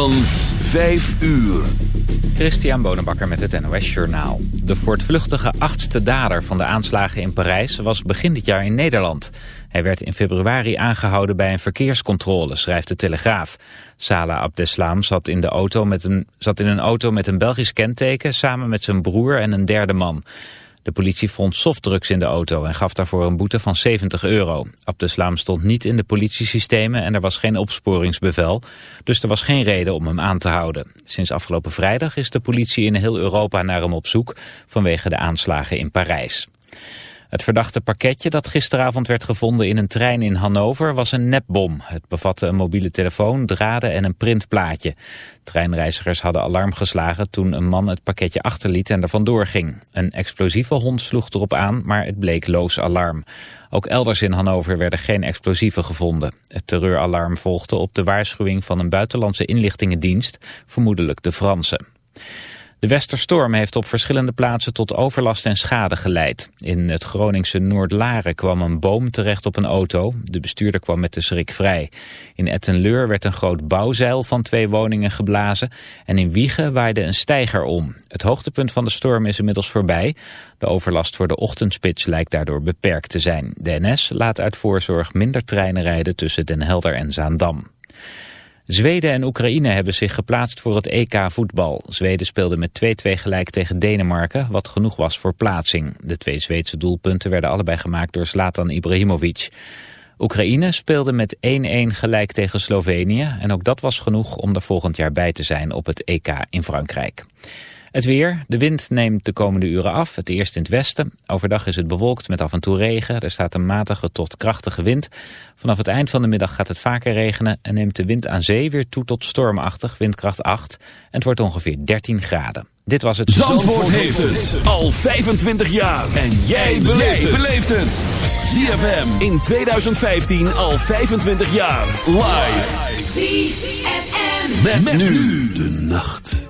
van 5 uur. Christian Bonenbakker met het NOS Journaal. De voortvluchtige achtste dader van de aanslagen in Parijs was begin dit jaar in Nederland. Hij werd in februari aangehouden bij een verkeerscontrole, schrijft de Telegraaf. Salah Abdeslam zat in, de auto met een, zat in een auto met een Belgisch kenteken samen met zijn broer en een derde man. De politie vond softdrugs in de auto en gaf daarvoor een boete van 70 euro. Abdeslam stond niet in de politiesystemen en er was geen opsporingsbevel, dus er was geen reden om hem aan te houden. Sinds afgelopen vrijdag is de politie in heel Europa naar hem op zoek vanwege de aanslagen in Parijs. Het verdachte pakketje dat gisteravond werd gevonden in een trein in Hannover was een nepbom. Het bevatte een mobiele telefoon, draden en een printplaatje. Treinreizigers hadden alarm geslagen toen een man het pakketje achterliet en er vandoor ging. Een explosieve hond sloeg erop aan, maar het bleek loos alarm. Ook elders in Hannover werden geen explosieven gevonden. Het terreuralarm volgde op de waarschuwing van een buitenlandse inlichtingendienst, vermoedelijk de Franse. De Westerstorm heeft op verschillende plaatsen tot overlast en schade geleid. In het Groningse Noordlaren kwam een boom terecht op een auto. De bestuurder kwam met de schrik vrij. In Ettenleur werd een groot bouwzeil van twee woningen geblazen. En in Wiegen waaide een steiger om. Het hoogtepunt van de storm is inmiddels voorbij. De overlast voor de ochtendspits lijkt daardoor beperkt te zijn. De NS laat uit voorzorg minder treinen rijden tussen Den Helder en Zaandam. Zweden en Oekraïne hebben zich geplaatst voor het EK voetbal. Zweden speelde met 2-2 gelijk tegen Denemarken, wat genoeg was voor plaatsing. De twee Zweedse doelpunten werden allebei gemaakt door Zlatan Ibrahimovic. Oekraïne speelde met 1-1 gelijk tegen Slovenië en ook dat was genoeg om er volgend jaar bij te zijn op het EK in Frankrijk. Het weer. De wind neemt de komende uren af. Het eerst in het westen. Overdag is het bewolkt met af en toe regen. Er staat een matige tot krachtige wind. Vanaf het eind van de middag gaat het vaker regenen... en neemt de wind aan zee weer toe tot stormachtig, windkracht 8. En het wordt ongeveer 13 graden. Dit was het... Zandvoort, Zandvoort heeft het al 25 jaar. En jij beleeft het. ZFM in 2015 al 25 jaar. Live. ZFM. met nu de nacht.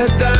get down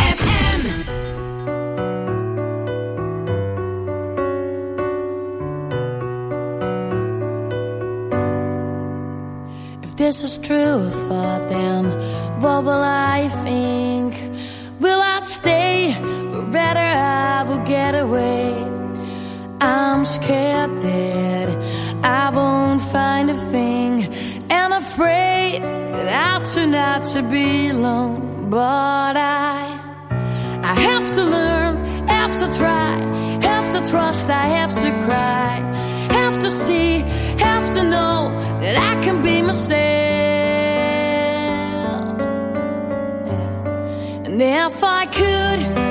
try, have to trust, I have to cry, have to see, have to know that I can be myself. Yeah. And if I could.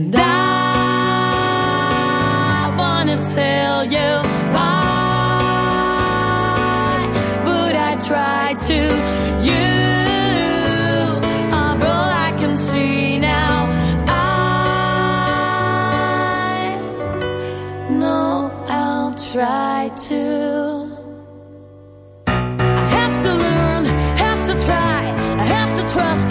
And I wanna tell you why, but I try to. You are all I can see now. I know I'll try to. trust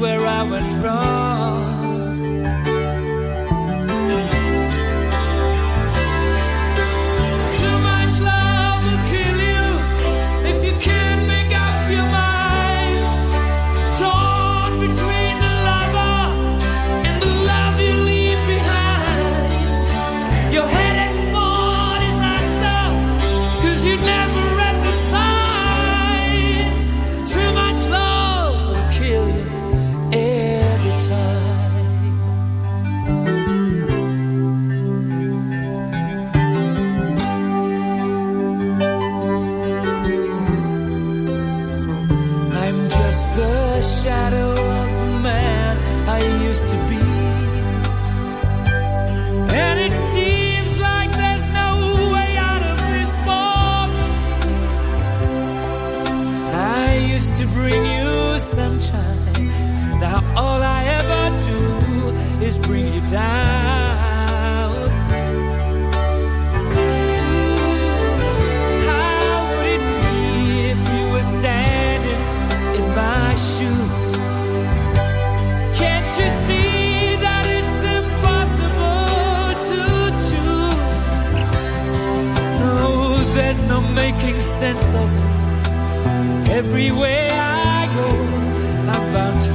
where I went wrong. Sense of it. Everywhere I go, I'm bound to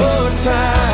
your time.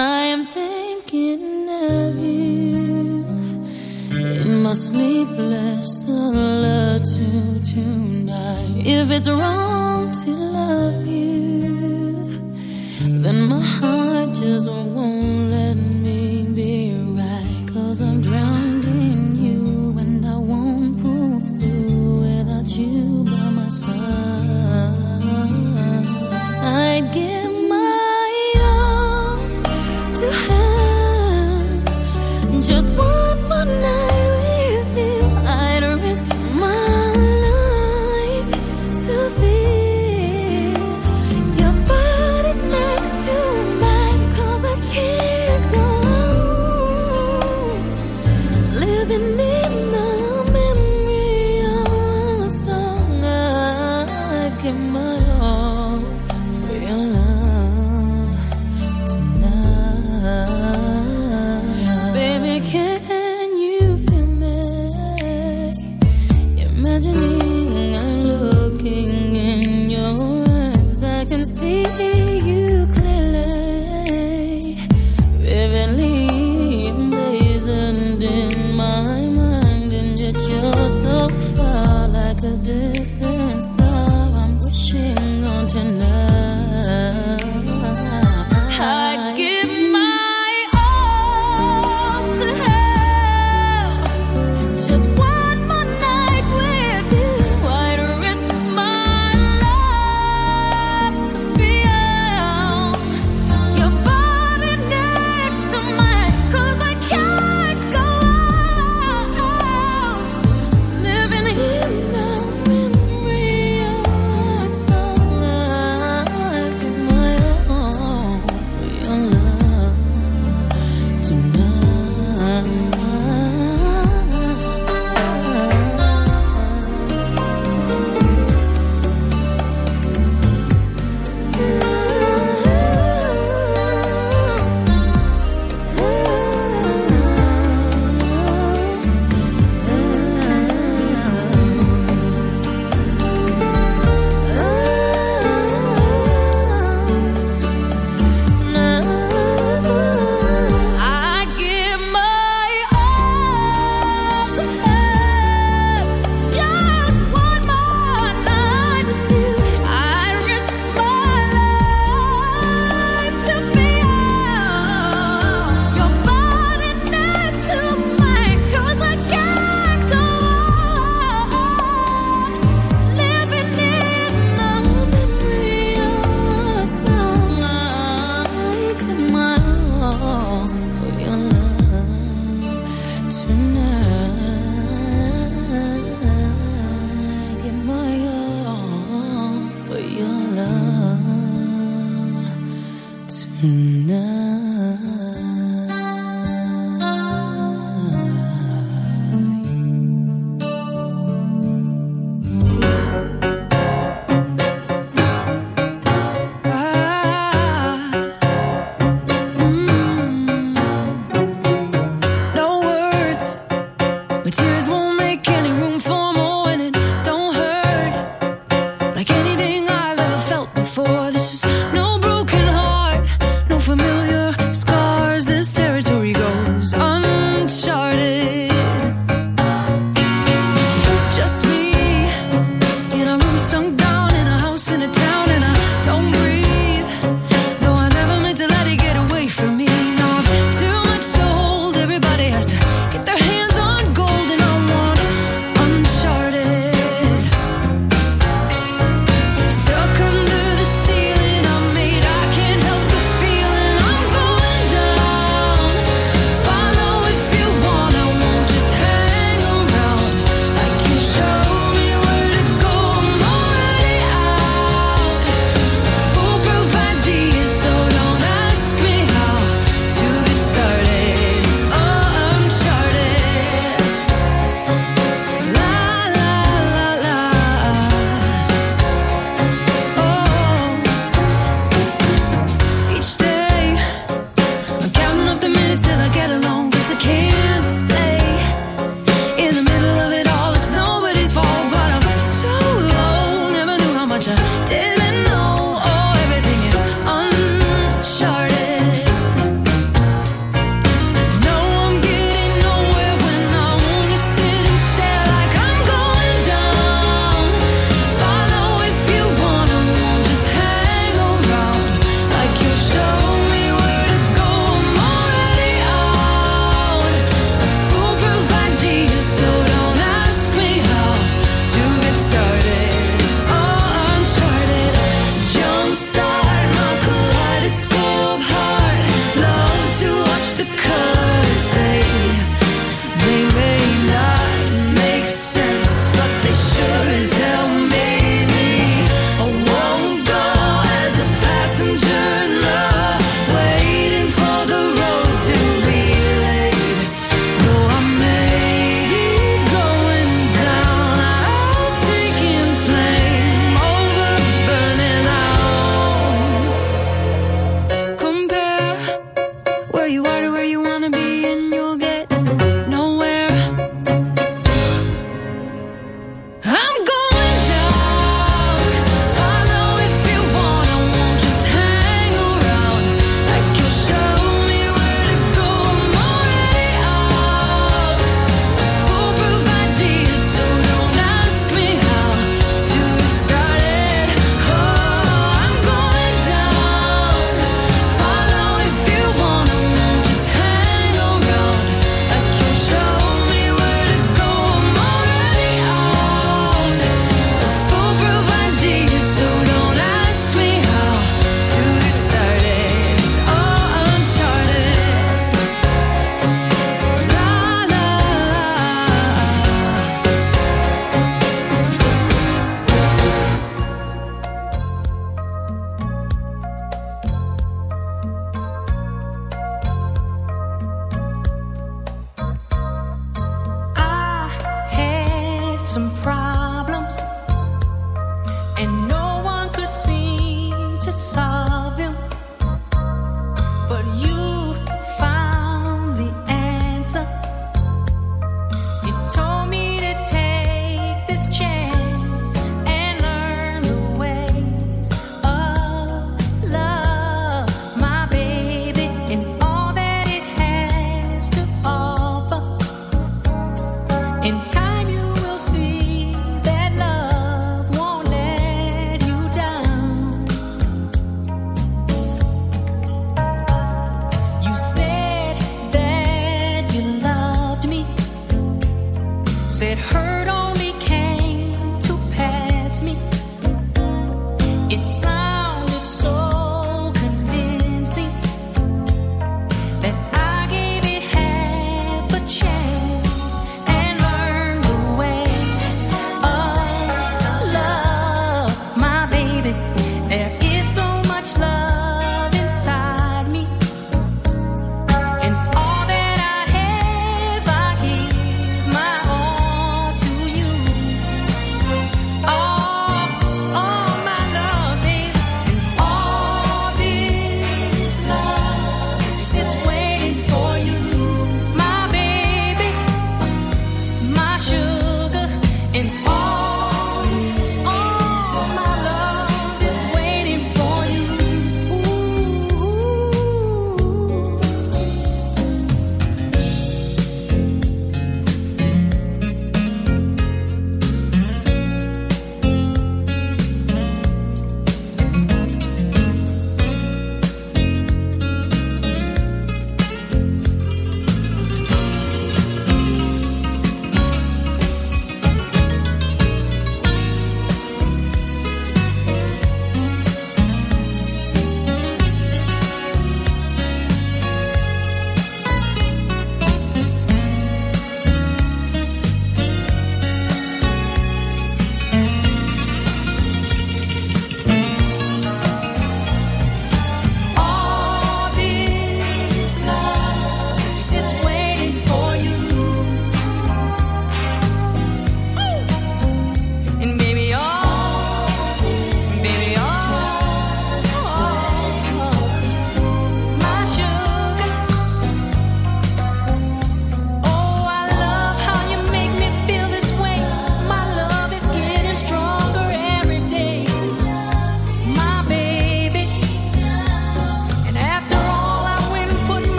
I am thinking of you in my sleepless solitude tonight. If it's wrong.